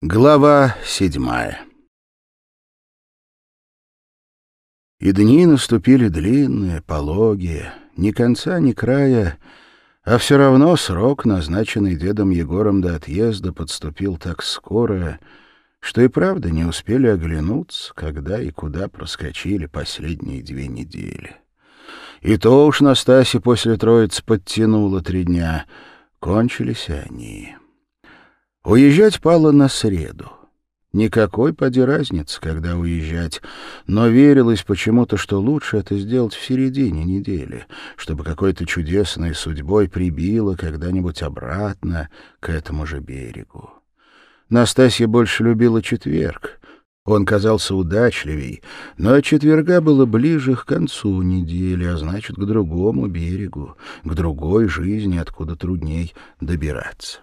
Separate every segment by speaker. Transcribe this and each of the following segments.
Speaker 1: Глава седьмая И дни наступили длинные, пологие, ни конца, ни края, а все равно срок, назначенный дедом Егором до отъезда, подступил так скоро, что и правда не успели оглянуться, когда и куда проскочили последние две недели. И то уж Настасья после Троицы подтянула три дня. Кончились они. Уезжать пало на среду. Никакой поди разницы, когда уезжать, но верилось почему-то, что лучше это сделать в середине недели, чтобы какой-то чудесной судьбой прибило когда-нибудь обратно к этому же берегу. Настасья больше любила четверг. Он казался удачливей, но от четверга было ближе к концу недели, а значит, к другому берегу, к другой жизни, откуда трудней добираться.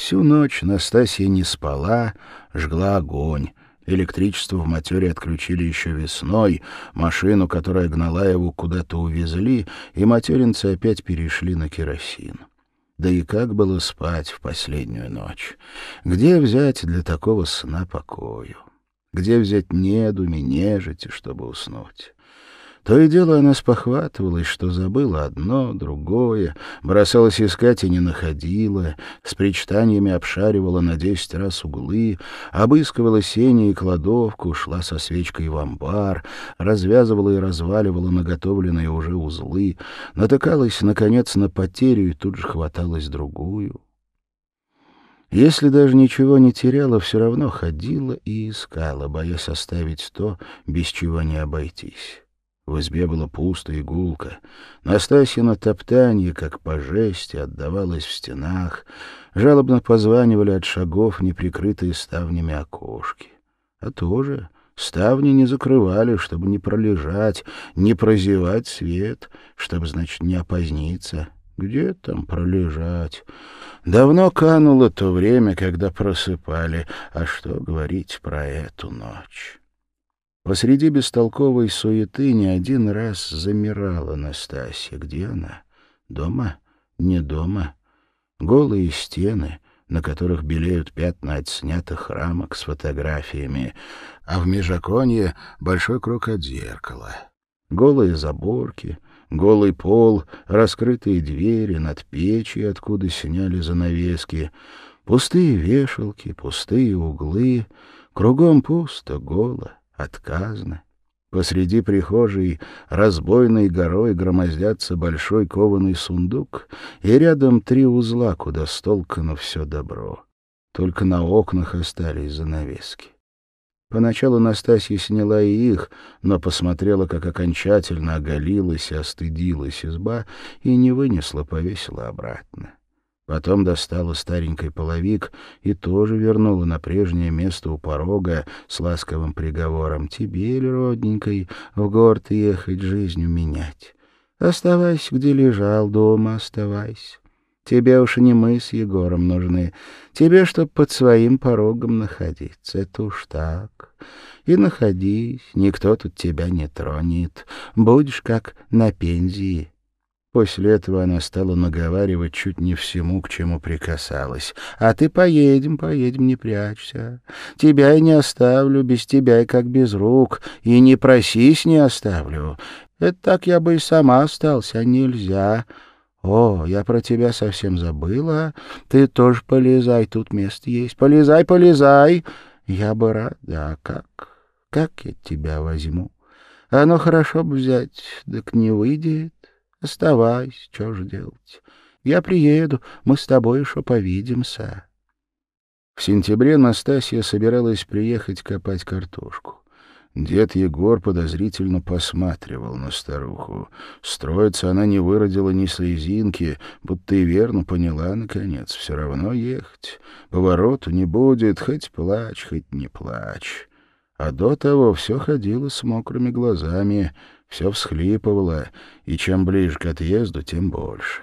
Speaker 1: Всю ночь Настасья не спала, жгла огонь. Электричество в матере отключили еще весной, машину, которая гнала его, куда-то увезли, и материнцы опять перешли на керосин. Да и как было спать в последнюю ночь? Где взять для такого сна покою? Где взять недуми, нежити, чтобы уснуть? То и дело она спохватывалась, что забыла одно, другое, бросалась искать и не находила, с причитаниями обшаривала на десять раз углы, обыскивала сени и кладовку, шла со свечкой в амбар, развязывала и разваливала наготовленные уже узлы, натыкалась, наконец, на потерю и тут же хваталась другую. Если даже ничего не теряла, все равно ходила и искала, боясь оставить то, без чего не обойтись. В избе было пусто и гулко. Настасьина топтанье, как по жести, отдавалось в стенах. Жалобно позванивали от шагов неприкрытые ставнями окошки. А тоже ставни не закрывали, чтобы не пролежать, не прозевать свет, чтобы, значит, не опоздниться. Где там пролежать? Давно кануло то время, когда просыпали, а что говорить про эту ночь? Посреди бестолковой суеты не один раз замирала Настасья. Где она? Дома? Не дома. Голые стены, на которых белеют пятна от снятых рамок с фотографиями, а в межоконье большой круг от зеркала. Голые заборки, голый пол, раскрытые двери над печью, откуда сняли занавески, пустые вешалки, пустые углы, кругом пусто, голо отказно. Посреди прихожей разбойной горой громоздятся большой кованый сундук, и рядом три узла, куда столкано все добро. Только на окнах остались занавески. Поначалу Настасья сняла и их, но посмотрела, как окончательно оголилась и остыдилась изба, и не вынесла, повесила обратно. Потом достала старенький половик и тоже вернула на прежнее место у порога с ласковым приговором. «Тебе, родненькой, в город ехать, жизнью менять? Оставайся, где лежал, дома оставайся. Тебе уж не мы с Егором нужны. Тебе, чтоб под своим порогом находиться, это уж так. И находись, никто тут тебя не тронет. Будешь как на пензии». После этого она стала наговаривать чуть не всему, к чему прикасалась. «А ты поедем, поедем, не прячься. Тебя я не оставлю, без тебя и как без рук, и не просись, не оставлю. Это так я бы и сама остался, а нельзя. О, я про тебя совсем забыла. Ты тоже полезай, тут место есть. Полезай, полезай. Я бы рад, да как? Как я тебя возьму? Оно хорошо бы взять, так не выйдет». Оставайся, что же делать. Я приеду, мы с тобой еще повидимся. В сентябре Настасья собиралась приехать копать картошку. Дед Егор подозрительно посматривал на старуху. Строиться она не выродила ни слезинки, будто и верно поняла, наконец, все равно ехать. Повороту не будет, хоть плачь, хоть не плачь. А до того все ходило с мокрыми глазами, все всхлипывала, и чем ближе к отъезду, тем больше.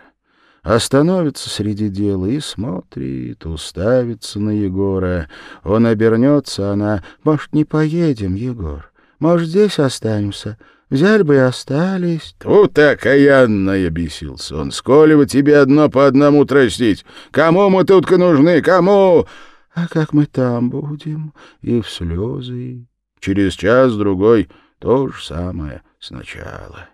Speaker 1: Остановится среди дела и смотрит, уставится на Егора. Он обернется, она... «Может, не поедем, Егор? Может, здесь останемся?» Взяли бы и остались.
Speaker 2: — Тут окаянно бесился он. — Сколи вы тебе одно по одному тростить? Кому мы тут нужны? Кому?
Speaker 1: А как мы там будем? И в слезы.
Speaker 2: Через час-другой то же самое сначала.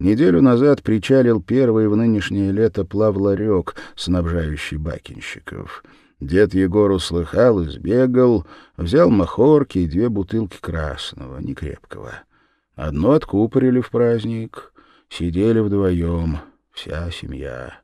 Speaker 1: Неделю назад причалил первый в нынешнее лето плавларек, снабжающий бакинщиков. Дед Егор услыхал и сбегал, взял махорки и две бутылки красного, некрепкого. Одну откупорили в праздник, сидели вдвоем, вся семья.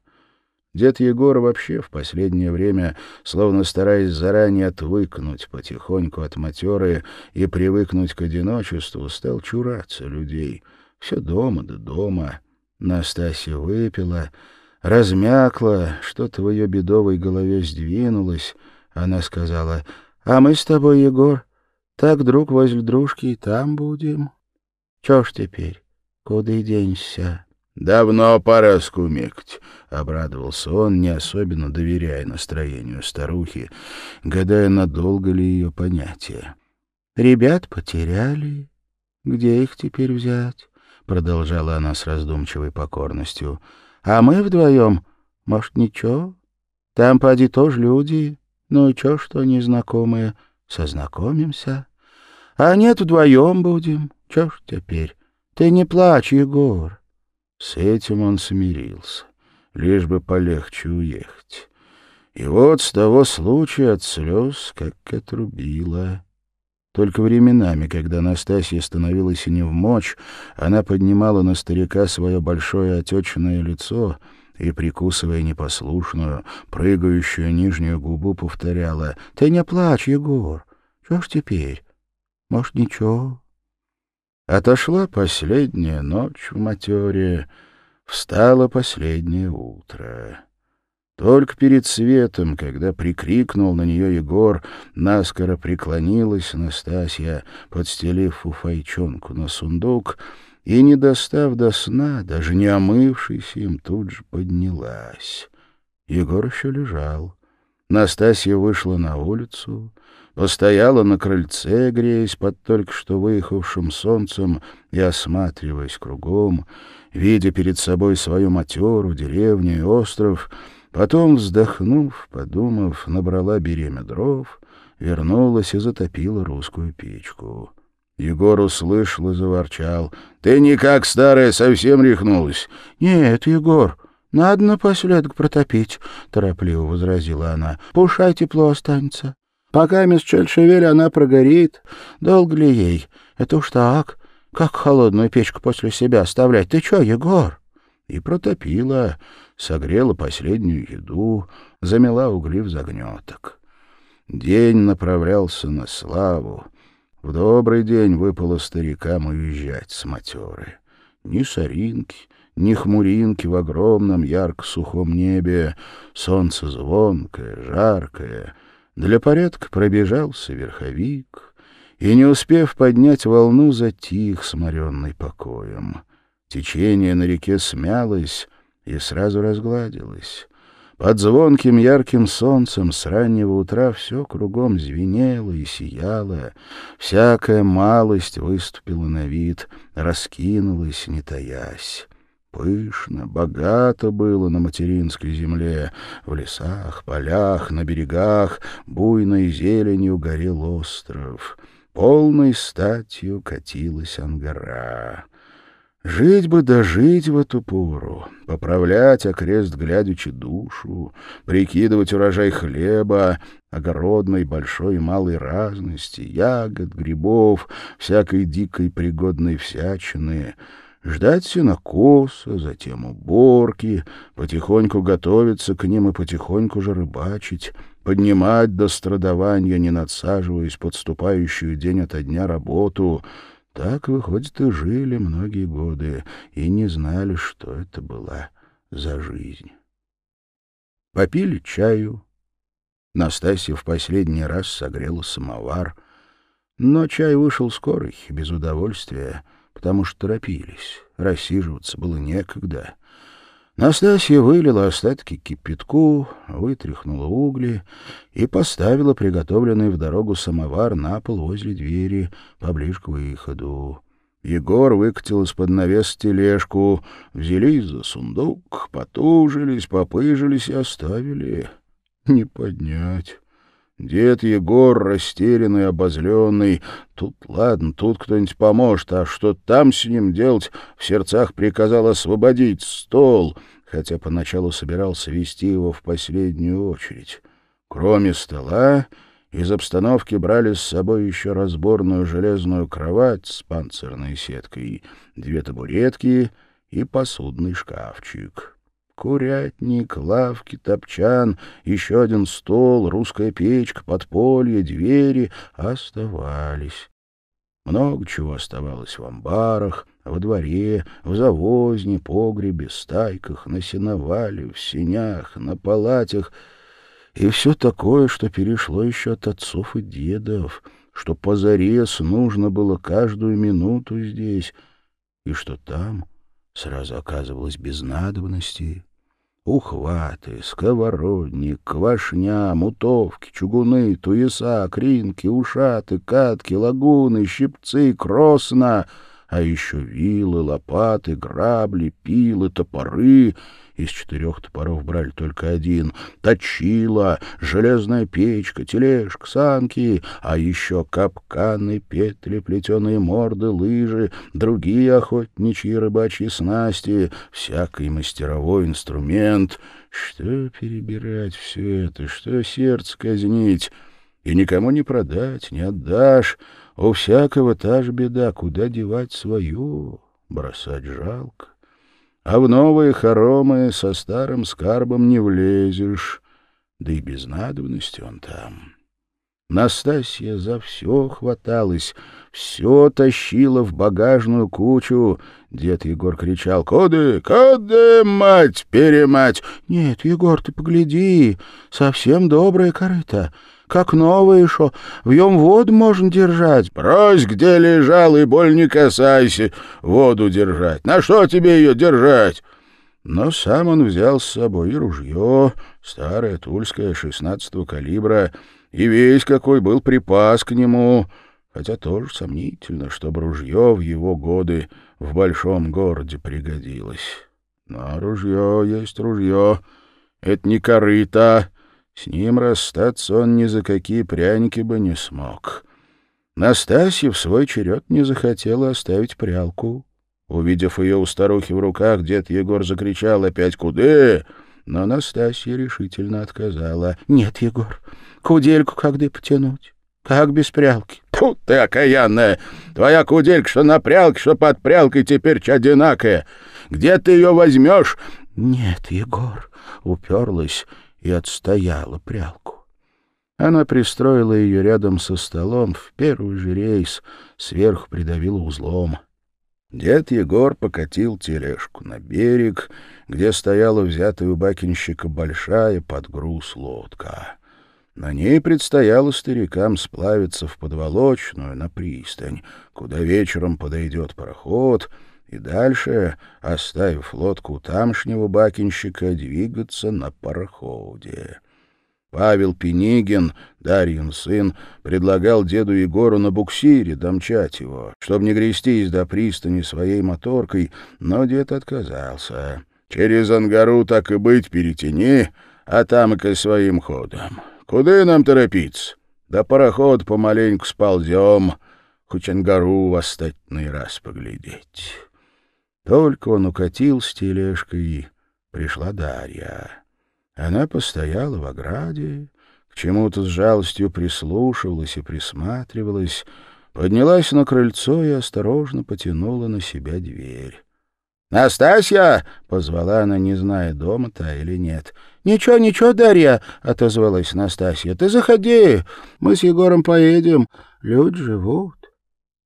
Speaker 1: Дед Егор вообще в последнее время, словно стараясь заранее отвыкнуть потихоньку от матеры и привыкнуть к одиночеству, стал чураться людей. Все дома да дома. Настасья выпила, размякла, что-то в ее бедовой голове сдвинулось. Она сказала, «А мы с тобой, Егор, так друг возле дружки и там будем. Чё ж теперь, куда и денешься?»
Speaker 2: «Давно пора скумекать», —
Speaker 1: обрадовался он, не особенно доверяя настроению старухи, гадая, надолго ли ее понятие. «Ребят потеряли. Где их теперь взять?» — продолжала она с раздумчивой покорностью. «А мы вдвоем, может, ничего? Там, поди, тоже люди. Ну и чё, что незнакомые? Сознакомимся. А нет, вдвоем будем. Чё ж теперь? Ты не плачь, Егор».
Speaker 2: С этим он смирился, лишь бы полегче уехать. И вот с того случая от слез как отрубило. Только временами, когда Настасья становилась не в мочь, она поднимала на старика свое большое отечное лицо и, прикусывая непослушную, прыгающую нижнюю губу, повторяла «Ты не плачь, Егор! Что ж теперь? Может, ничего?» Отошла последняя ночь в матере, встало последнее утро. Только перед светом, когда прикрикнул на нее Егор, наскоро преклонилась Настасья, подстелив фуфайчонку на сундук, и, не достав до сна, даже не омывшись им, тут же поднялась. Егор еще лежал. Настасья вышла на улицу, постояла на крыльце, греясь под только что выехавшим солнцем и осматриваясь кругом, видя перед собой свою матеру, деревню и остров, потом, вздохнув, подумав, набрала беремя дров, вернулась и затопила русскую печку. Егор услышал и заворчал. — Ты никак, старая, совсем рехнулась?
Speaker 1: — Нет, Егор, надо напоследок протопить, — торопливо возразила она. — Пушай тепло останется. Пока мисс Чельшевель она прогорит, долго ли ей? Это уж так. Как холодную печку после себя оставлять? Ты чё, Егор?
Speaker 2: И протопила, согрела последнюю еду, замела угли в загнеток. День направлялся на славу. В добрый день выпало старикам уезжать с матеры. Ни соринки, ни хмуринки в огромном ярко-сухом небе, солнце звонкое, жаркое — для порядка пробежался верховик и, не успев поднять волну, затих, сморенный покоем. Течение на реке смялось и сразу разгладилось. Под звонким ярким солнцем с раннего утра все кругом звенело и сияло, всякая малость выступила на вид, раскинулась, не таясь. Пышно, богато было на материнской земле. В лесах, полях, на берегах буйной зеленью горел остров. Полной статью катилась ангара. Жить бы дожить в эту пору, поправлять окрест глядячи душу, прикидывать урожай хлеба, огородной большой и малой разности, ягод, грибов, всякой дикой пригодной всячины — ждать сенокоса, затем уборки, потихоньку готовиться к ним и потихоньку же рыбачить, поднимать до страдования, не надсаживаясь подступающую день ото дня работу. Так, выходит, и жили многие годы, и не знали, что это была за жизнь. Попили чаю. Настасья в последний раз согрела самовар. Но чай вышел скорый, без удовольствия — потому что торопились. Рассиживаться было некогда. Настасья вылила остатки кипятку, вытряхнула угли и поставила приготовленный в дорогу самовар на пол возле двери, поближе к выходу. Егор выкатил из-под навес тележку, взялись за сундук, потужились, попыжились и оставили. Не поднять. Дед Егор, растерянный, обозленный. Тут ладно, тут кто-нибудь поможет, а что там с ним делать, в сердцах приказал освободить стол, хотя поначалу собирался вести его в последнюю очередь. Кроме стола, из обстановки брали с собой еще разборную железную кровать с панцирной сеткой, две табуретки и посудный шкафчик. Курятник, лавки, топчан, еще один стол, русская печка, подполье, двери оставались. Много чего оставалось в амбарах, во дворе, в завозне, погребе, стайках, на сеновале, в сенях, на палатях. И все такое, что перешло еще от отцов и дедов, что позарез нужно было каждую минуту здесь, и что там сразу оказывалось без надобности. Ухваты, сковородник, квашня, мутовки, чугуны, туеса, кринки, ушаты, катки, лагуны, щипцы, кросна, а еще вилы, лопаты, грабли, пилы, топоры — из четырех топоров брали только один. Точила, железная печка, тележка, санки, а еще капканы, петли, плетеные морды, лыжи, другие охотничьи рыбачьи снасти, всякий мастеровой инструмент. Что перебирать все это, что сердце казнить? И никому не продать, не отдашь. У всякого та же беда, куда девать свою, бросать жалко а в новые хоромы со старым скарбом не влезешь, да и без надобности он там. Настасья за все хваталась, все тащила в багажную кучу. Дед Егор кричал «Коды, коды, мать-перемать!» «Нет, Егор, ты погляди, совсем добрая корыта как новое шо. Вьем воду можно держать.
Speaker 1: Брось, где лежал, и боль не касайся воду держать. На что тебе ее держать? Но сам он взял с собой и ружье, старое тульское, шестнадцатого калибра, и весь какой был припас к нему, хотя тоже сомнительно, чтобы ружье в его годы в большом городе пригодилось. Но ружье есть ружье, это не корыто, с ним расстаться он ни за какие пряники бы не смог. Настасья в свой черед не захотела оставить прялку. Увидев ее у старухи в руках, дед Егор закричал опять «Куды?», но Настасья решительно отказала. «Нет, Егор, кудельку когда потянуть? Как без прялки?» «Тут ты окаянная! Твоя куделька, что на прялке, что под прялкой, теперь одинакая. Где ты ее возьмешь?»
Speaker 2: «Нет, Егор», — уперлась и отстояла прялку. Она пристроила ее рядом со столом в первый же рейс, сверху придавила узлом. Дед Егор покатил тележку на берег, где стояла взятая у бакинщика большая под груз лодка. На ней предстояло старикам сплавиться в подволочную на пристань, куда вечером подойдет пароход — и дальше, оставив лодку тамшнего бакинщика, двигаться на пароходе. Павел Пенигин, Дарьин сын, предлагал деду Егору на буксире домчать его, чтобы не грестись до пристани своей моторкой, но дед отказался. «Через Ангару так и быть перетяни, а там и своим ходом. Куда нам торопиться? Да пароход помаленьку сползем, хоть Ангару в остатный раз поглядеть». Только он укатил с тележкой, пришла Дарья. Она постояла в ограде, к чему-то с жалостью прислушивалась и присматривалась, поднялась на крыльцо и осторожно потянула на себя дверь. «Настасья!» — позвала она, не зная, дома та или нет. «Ничего, ничего, Дарья!» — отозвалась Настасья. «Ты заходи, мы с Егором поедем. Люди живут».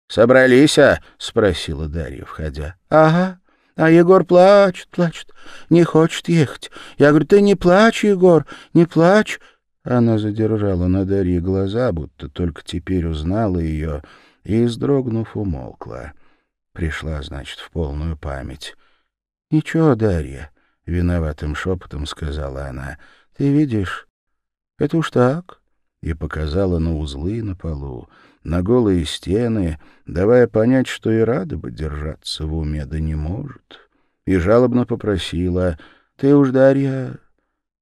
Speaker 2: «Собрались, а?» — спросила Дарья, входя. «Ага. А Егор плачет, плачет, не хочет ехать. Я говорю, ты не плачь, Егор, не плачь». Она задержала на Дарье глаза, будто только теперь узнала ее, и, вздрогнув, умолкла. Пришла, значит, в полную память. «Ничего, Дарья», — виноватым шепотом сказала она, — «ты видишь, это уж так». И показала на узлы на полу, на голые стены, давая понять, что и рада бы держаться в уме, да не может. И жалобно попросила, «Ты уж, Дарья,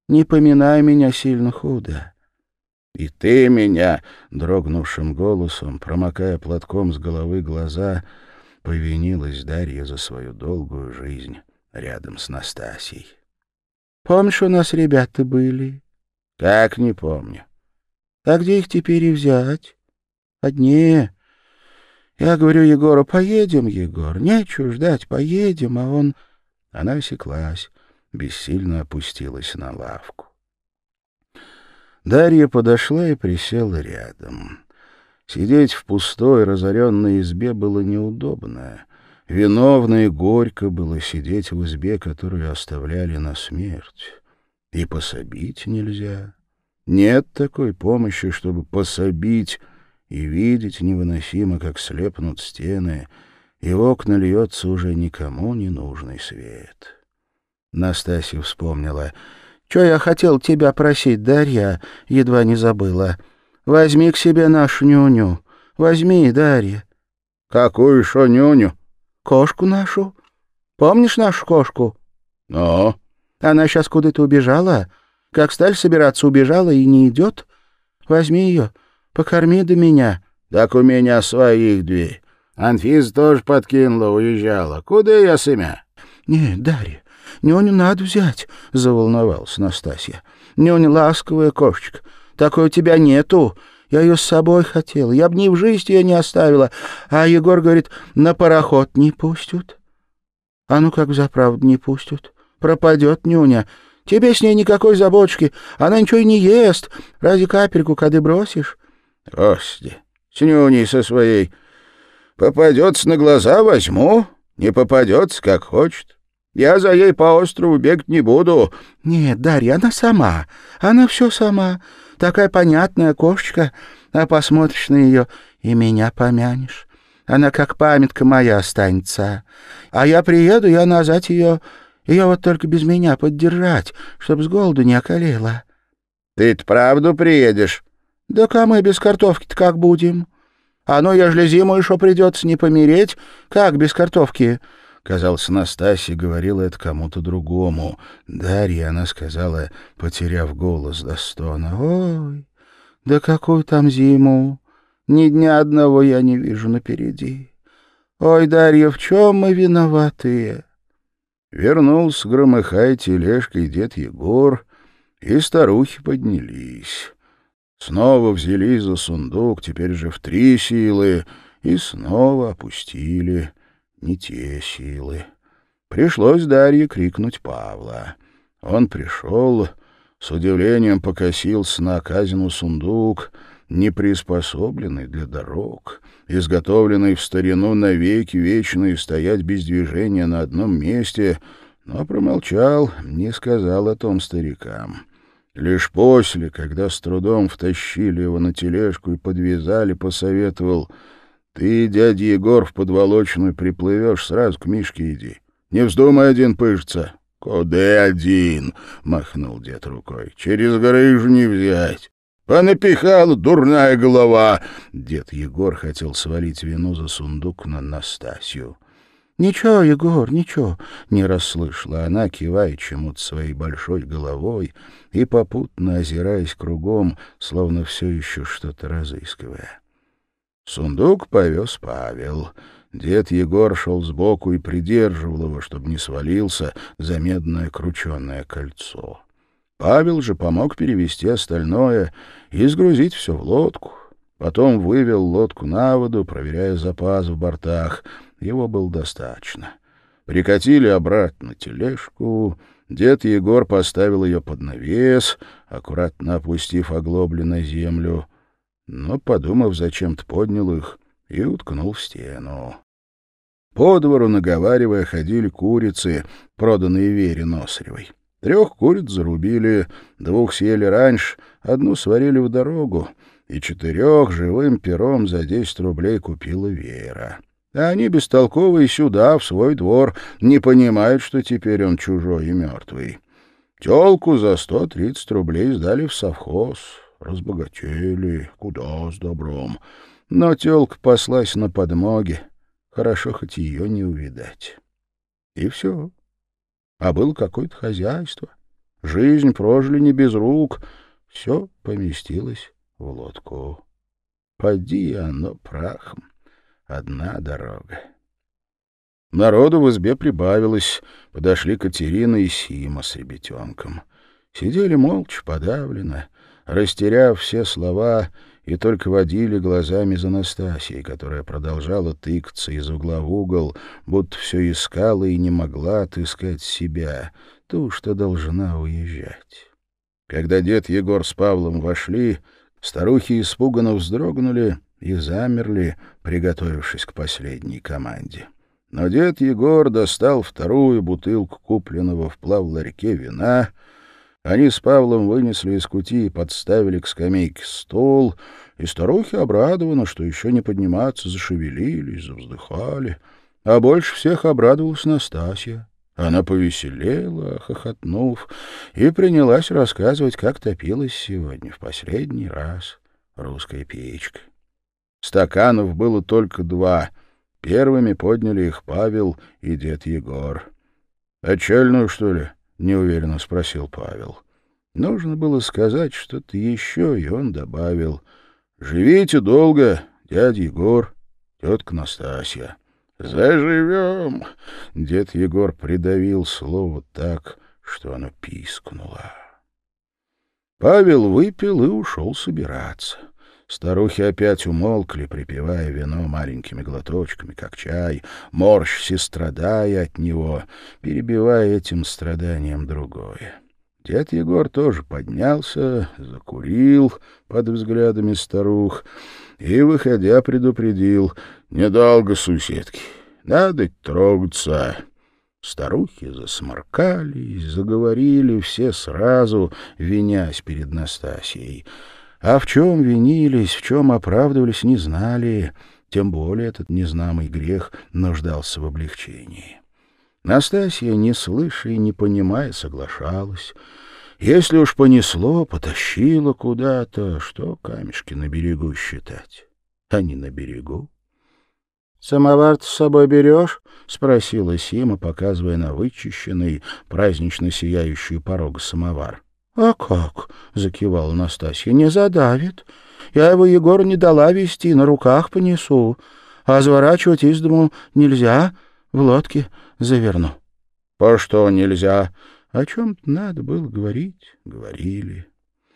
Speaker 2: не поминай меня сильно худо. И ты меня, дрогнувшим голосом, промокая платком с головы глаза, повинилась Дарья за свою долгую жизнь рядом с Настасьей.
Speaker 1: Помнишь, у нас ребята были?
Speaker 2: Как не помню.
Speaker 1: А где их теперь и взять? Одни. Я говорю Егору, поедем, Егор, нечего ждать, поедем, а он...
Speaker 2: Она осеклась, бессильно опустилась на лавку. Дарья подошла и присела рядом. Сидеть в пустой, разоренной избе было неудобно. Виновно и горько было сидеть в избе, которую оставляли на смерть. И пособить нельзя. Нет такой помощи, чтобы пособить и видеть невыносимо, как слепнут стены, и в окна льется уже никому не нужный свет. Настасья вспомнила. «Че я хотел тебя просить, Дарья?» Едва не забыла. «Возьми к себе нашу нюню. Возьми, Дарья».
Speaker 1: «Какую еще нюню?» «Кошку нашу. Помнишь нашу кошку?»
Speaker 2: «Ну?»
Speaker 1: «Она сейчас куда-то убежала. Как сталь собираться, убежала и не идет. Возьми ее, покорми до меня».
Speaker 2: «Так у меня своих две. Анфиса тоже подкинула, уезжала. Куда я семя?»
Speaker 1: «Нет, Дарья, нюню надо взять», — заволновалась Настасья. «Нюня ласковая кошечка. Такой у тебя нету. Я ее с собой хотела. Я б ни в жизнь ее не оставила. А Егор говорит, на пароход не пустят. А ну как заправду не пустят? Пропадет нюня. Тебе с ней никакой заботочки. Она ничего и не ест. Разве капельку кады бросишь?
Speaker 2: Господи, с нюней со своей. Попадется на глаза, возьму. Не попадется, как хочет. Я за ей по острову бегать не буду.
Speaker 1: Нет, Дарья, она сама. Она все сама. Такая понятная кошечка, а посмотришь на ее и меня помянешь. Она как памятка моя останется. А я приеду, я назад ее... Ее вот только без меня поддержать, чтоб с голоду не околела.
Speaker 2: — Ты-то правду приедешь?
Speaker 1: — Да а мы без картошки-то как будем? А ну, ежели зиму еще придется не помереть, как без картошки?
Speaker 2: Казалось, Настасья говорила это кому-то другому. Дарья, она сказала, потеряв голос до стона.
Speaker 1: «Ой, да какую там зиму! Ни дня одного я не вижу напереди. Ой, Дарья, в чем мы виноваты?»
Speaker 2: Вернулся, громыхая тележкой, дед Егор, и старухи поднялись. Снова взялись за сундук, теперь же в три силы, и снова опустили не те силы. Пришлось Дарье крикнуть Павла. Он пришел, с удивлением покосился на Казину сундук, не приспособленный для дорог, изготовленный в старину навеки вечные стоять без движения на одном месте, но промолчал, не сказал о том старикам. Лишь после, когда с трудом втащили его на тележку и подвязали, посоветовал — ты, дядя Егор, в подволочную приплывешь, сразу к Мишке иди. Не вздумай один пыжиться. — Куда один? — махнул дед рукой. — Через грыжу не взять. Понапихала дурная голова. Дед Егор хотел свалить вину за сундук на Настасью.
Speaker 1: — Ничего, Егор, ничего, — не расслышала она, кивая чему-то своей большой головой и попутно озираясь кругом, словно все еще что-то разыскивая.
Speaker 2: Сундук повез Павел. Дед Егор шел сбоку и придерживал его, чтобы не свалился за медное крученное кольцо. Павел же помог перевести остальное и сгрузить все в лодку. Потом вывел лодку на воду, проверяя запас в бортах. Его было достаточно. Прикатили обратно тележку. Дед Егор поставил ее под навес, аккуратно опустив оглобли на землю — но, подумав, зачем-то поднял их и уткнул в стену. По двору, наговаривая, ходили курицы, проданные Вере Носаревой. Трех куриц зарубили, двух съели раньше, одну сварили в дорогу, и четырех живым пером за десять рублей купила Вера. А они бестолковые сюда, в свой двор, не понимают, что теперь он чужой и мертвый. Телку за сто тридцать рублей сдали в совхоз. Разбогатели, куда с добром. Но телка послась на подмоги. Хорошо хоть ее не увидать. И все. А было какое-то хозяйство. Жизнь прожили не без рук. Все поместилось
Speaker 1: в лодку. Поди оно прахом, одна дорога. Народу в избе прибавилось, подошли Катерина и Сима с ребятенком. Сидели молча, подавленно, растеряв все слова, и только водили глазами за Настасьей, которая продолжала тыкаться из угла в угол, будто все искала и не могла отыскать себя, ту, что должна уезжать. Когда дед Егор с Павлом вошли, старухи испуганно вздрогнули и замерли, приготовившись к последней команде. Но дед Егор достал вторую бутылку купленного в плавларьке вина — они с Павлом вынесли из кути и подставили к скамейке стол, и старухи обрадованы, что еще не подниматься, зашевелились, завздыхали. А больше всех обрадовалась Настасья. Она повеселела, хохотнув, и принялась рассказывать, как топилась сегодня в последний раз русская печка. Стаканов было только два. Первыми подняли их Павел и дед Егор. «Отчальную, что ли?» неуверенно спросил Павел. Нужно было сказать что-то еще, и он добавил. «Живите долго, дядя Егор, тетка Настасья». «Заживем!» — дед Егор придавил слово так, что оно пискнуло. Павел выпил и ушел собираться. Старухи опять умолкли, припевая вино маленькими глоточками, как чай, морщись и страдая от него, перебивая этим страданием другое. Дед Егор тоже поднялся, закурил под взглядами старух и, выходя, предупредил «Недолго, суседки, надо трогаться». Старухи засморкались, заговорили все сразу, винясь перед Настасьей — а в чем винились, в чем оправдывались, не знали, тем более этот незнамый грех нуждался в облегчении. Настасья, не слыша и не понимая, соглашалась. Если уж понесло, потащила куда-то, что камешки на берегу считать, а не на берегу. — Самовар с собой берешь? — спросила Сима, показывая на вычищенный, празднично сияющий порог самовар. — А как? — закивала Настасья. — Не задавит. Я его Егору не дала вести, на руках понесу. А заворачивать из дому нельзя, в лодке заверну. — По что нельзя? О чем-то надо было говорить, говорили.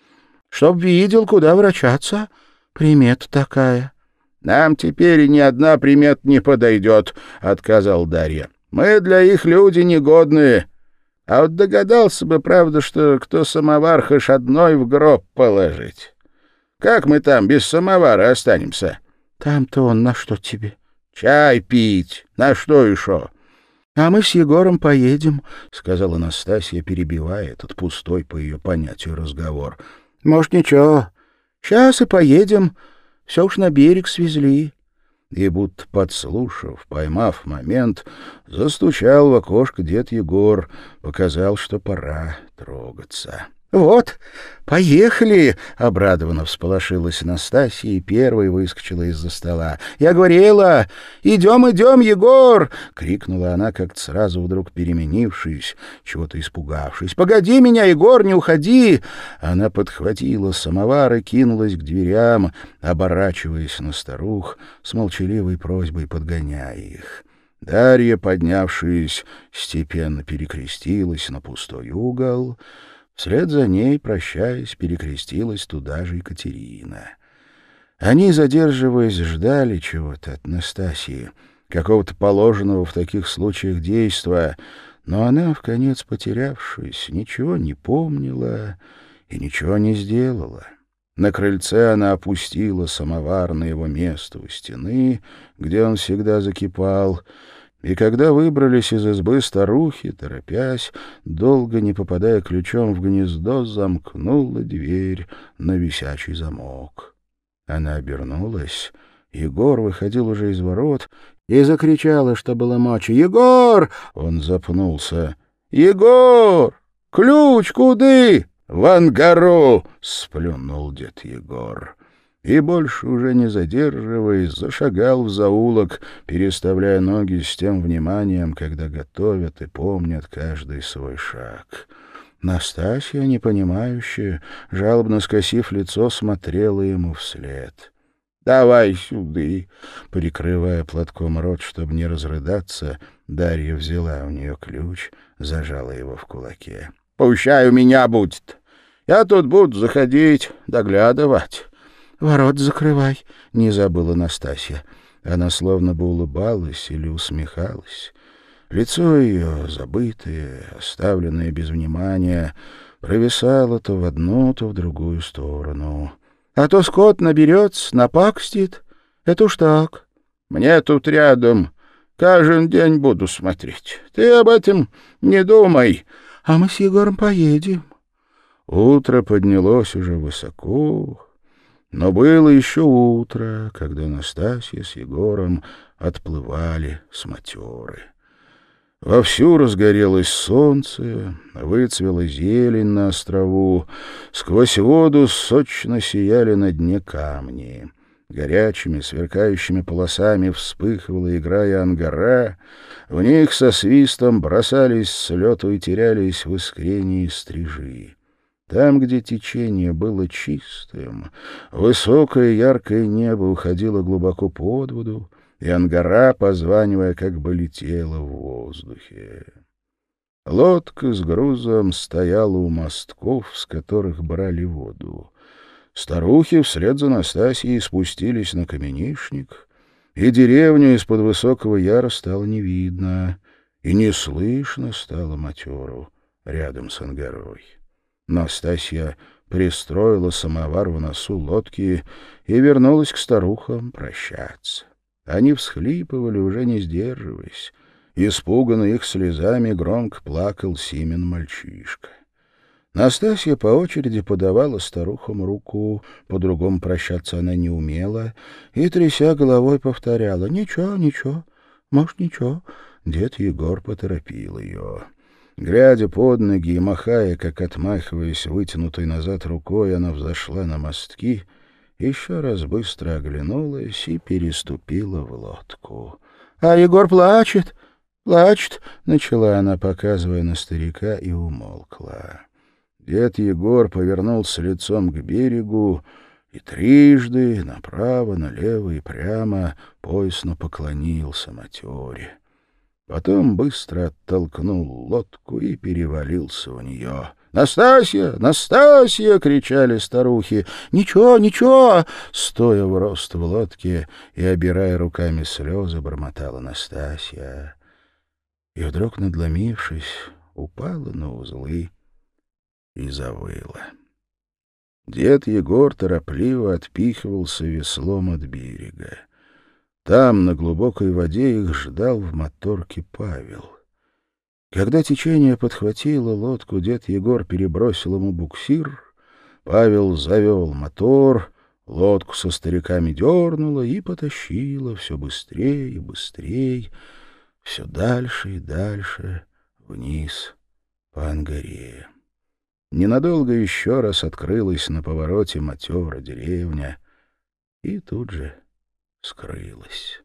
Speaker 1: — Чтоб видел, куда врачаться. Примета такая. — Нам теперь ни одна примет не подойдет, — отказал Дарья. — Мы для их люди негодные. — а вот догадался бы, правда, что кто самовар хоть одной в гроб положить. Как мы там без самовара останемся? Там-то он на что тебе? Чай пить. На что еще? А мы с Егором поедем, сказала Настасья, перебивая этот пустой по ее понятию разговор. Может, ничего. Сейчас и поедем. Все уж на берег свезли и, будто подслушав, поймав момент, застучал в окошко дед Егор, показал, что пора трогаться. «Вот, поехали!» — обрадованно всполошилась Настасья и первой выскочила из-за стола. «Я говорила! Идем, идем, Егор!» — крикнула она, как-то сразу вдруг переменившись, чего-то испугавшись. «Погоди меня, Егор, не уходи!» Она подхватила самовар и кинулась к дверям, оборачиваясь на старух, с молчаливой просьбой подгоняя их. Дарья, поднявшись, степенно перекрестилась на пустой угол — Вслед за ней, прощаясь, перекрестилась туда же Екатерина. Они, задерживаясь, ждали чего-то от Настасии, какого-то положенного в таких случаях действа, но она, в конец потерявшись, ничего не помнила и ничего не сделала. На крыльце она опустила самовар на его место у стены, где он всегда закипал, и когда выбрались из избы старухи, торопясь, долго не попадая ключом в гнездо, замкнула дверь на висячий замок. Она обернулась. Егор выходил уже из ворот и закричала, что было мочи. «Егор!» — он запнулся. «Егор! Ключ куды?» «В ангару!» — сплюнул дед Егор и, больше уже не задерживаясь, зашагал в заулок, переставляя ноги с тем вниманием, когда готовят и помнят каждый свой шаг. Настасья, непонимающая, жалобно скосив лицо, смотрела ему вслед. «Давай сюды!» Прикрывая платком рот, чтобы не разрыдаться, Дарья взяла у нее ключ, зажала его в кулаке. «Пущай у меня будет! Я тут буду заходить, доглядывать!» «Ворот закрывай!» — не забыла Настасья. Она словно бы улыбалась или усмехалась. Лицо ее, забытое, оставленное без внимания, провисало то в одну, то в другую сторону. А то скот наберется, напакстит. Это уж так. Мне тут рядом. Каждый день буду смотреть. Ты об этом не думай. А мы с Егором поедем. Утро поднялось уже высоко, но было еще утро, когда Настасья с Егором отплывали с матеры. Вовсю разгорелось солнце, выцвела зелень на острову, сквозь воду сочно сияли на дне камни. Горячими, сверкающими полосами вспыхивала, играя ангара, в них со свистом бросались с лету и терялись в искренней стрижи. Там, где течение было чистым, высокое яркое небо уходило глубоко под воду, и ангара, позванивая, как бы летела в воздухе. Лодка с грузом стояла у мостков, с которых брали воду. Старухи вслед за Настасьей спустились на каменишник, и деревню из-под высокого яра стало не видно, и не слышно стало матеру рядом с ангарой. Настасья пристроила самовар в носу лодки и вернулась к старухам прощаться. Они всхлипывали, уже не сдерживаясь. Испуганный их слезами громко плакал Симен мальчишка. Настасья по очереди подавала старухам руку, по-другому прощаться она не умела, и, тряся головой, повторяла «Ничего, ничего, может, ничего». Дед Егор поторопил ее. Глядя под ноги и махая, как отмахиваясь вытянутой назад рукой, она взошла на мостки — еще раз быстро оглянулась и переступила в лодку. — А Егор плачет, плачет, — начала она, показывая на старика, и умолкла. Дед Егор повернулся лицом к берегу и трижды направо, налево и прямо поясно поклонился матере. Потом быстро оттолкнул лодку и перевалился в нее. «Настасья! Настасья!» — кричали старухи. «Ничего, ничего!» — стоя в рост в лодке и обирая руками слезы, бормотала Настасья. И вдруг, надломившись, упала на узлы и завыла. Дед Егор торопливо отпихивался веслом от берега. Там, на глубокой воде, их ждал в моторке Павел. Когда течение подхватило лодку, дед Егор перебросил ему буксир, Павел завел мотор, лодку со стариками дернуло и потащило все быстрее и быстрее, все дальше и дальше вниз по Ангаре. Ненадолго еще раз открылась на повороте матера деревня и тут же скрылась.